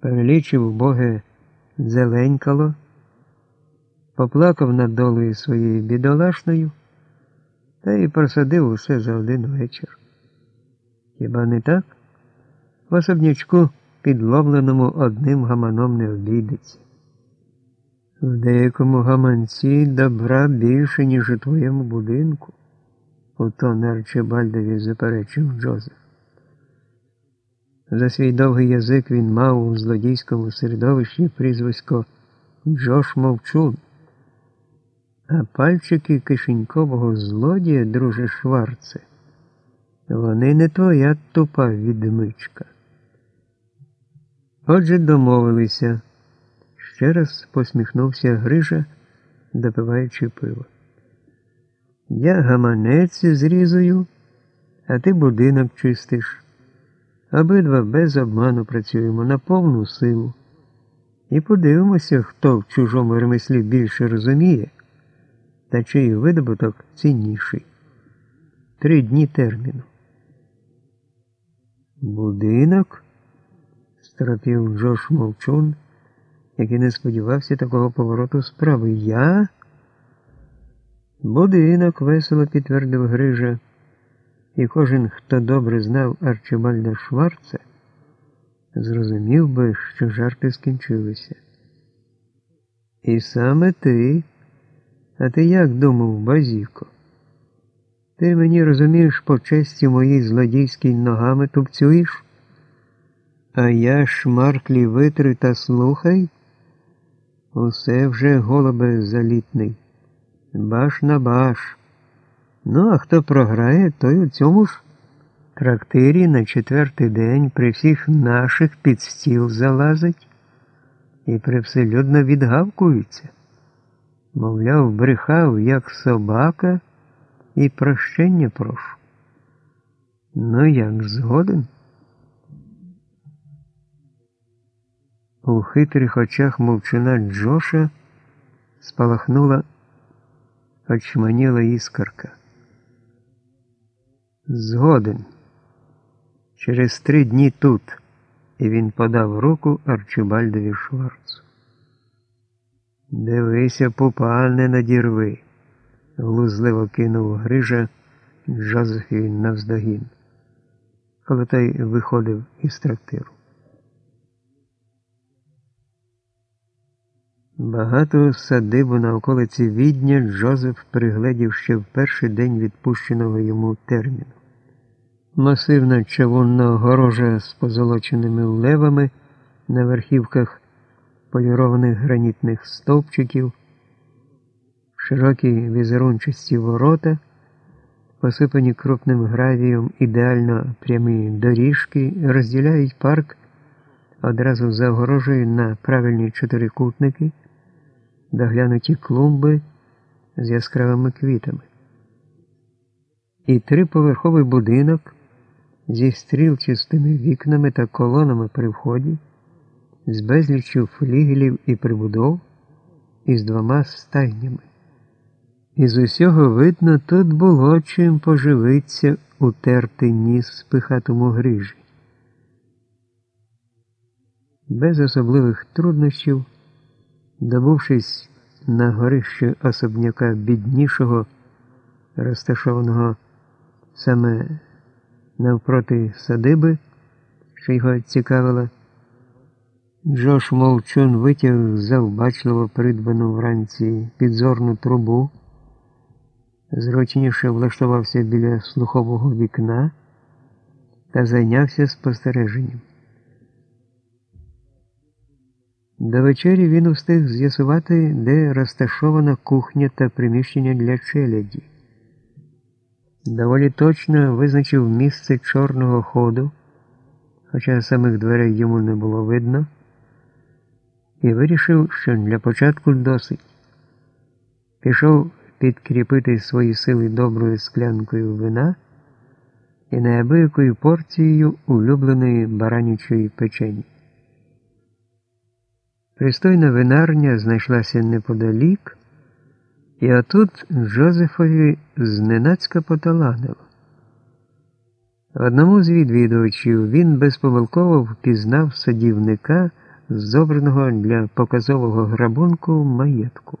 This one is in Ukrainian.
перелічив боге зеленькало, поплакав над долею своєю бідолашною та й просадив усе за один вечір. Хіба не так? В особнячку, підловленому одним гаманом не обійдеться. В деякому гаманці добра більше, ніж у твоєму будинку, у тон Арчибальдові заперечив Джозеф. За свій довгий язик він мав у злодійському середовищі прізвисько Джош Мовчун, а пальчики кишенькового злодія, друже Шварце, вони не твоя тупа відмичка. Отже, домовилися. Ще раз посміхнувся Грижа, допиваючи пиво. Я гаманець зрізую, а ти будинок чистиш. Обидва без обману працюємо на повну силу. І подивимося, хто в чужому ремеслі більше розуміє, та чий видобуток цінніший. Три дні терміну. Будинок? стропів Джош Мовчун, який не сподівався такого повороту справи. Я? Будинок, весело підтвердив Грижа і кожен, хто добре знав Арчибальда Шварца, зрозумів би, що жарти скінчилися. І саме ти, а ти як думав, Базіко? Ти мені розумієш, по честі моїй злодійській ногами тупцюєш? А я шмарклі витри та слухай, усе вже голубе залітний, баш на баш. Ну, а хто програє, той у цьому ж трактирі на четвертий день при всіх наших під стіл залазить і привселюдно відгавкується. Мовляв, брехав, як собака, і прощення прошу. Ну, як згоден? У хитрих очах мовчина Джоша спалахнула очманіла іскорка. Згоден. Через три дні тут. І він подав руку Арчибальдові Шварцу. Дивися, пупа, надірви, глузливо кинув Грижа Джозефі навздогін, коли той виходив із трактиру. Багато садибу на околиці Відня Джозеф пригледів ще в перший день відпущеного йому терміну. Масивна чавунна огорожа з позолоченими левами на верхівках полірованих гранітних стовпчиків, широкі візерунчасті ворота, посипані крупним гравієм ідеально прямі доріжки, розділяють парк одразу за огорожею на правильні чотирикутники доглянуті клумби з яскравими квітами. І триповерховий будинок зі стрілчастими вікнами та колонами при вході, з безліччю флігелів і прибудов і з двома стайнями. Із усього видно, тут було чим поживиться утерти ніс пихатому грижі. Без особливих труднощів. Добувшись на горище особняка біднішого, розташованого саме навпроти садиби, що його цікавила, Джош Мовчун витяг завбачливо придбану вранці підзорну трубу, зручніше влаштувався біля слухового вікна та зайнявся спостереженням. До вечері він встиг з'ясувати, де розташована кухня та приміщення для челяді. Доволі точно визначив місце чорного ходу, хоча самих дверей йому не було видно, і вирішив, що для початку досить. Пішов підкріпити свої сили доброю склянкою вина і неабиякою порцією улюбленої баранячої печені. Пристойна винарня знайшлася неподалік, і отут Джозефові зненацька поталанило. Одному з відвідувачів він безпомилково впізнав садівника зобраного для показового грабунку маєтку.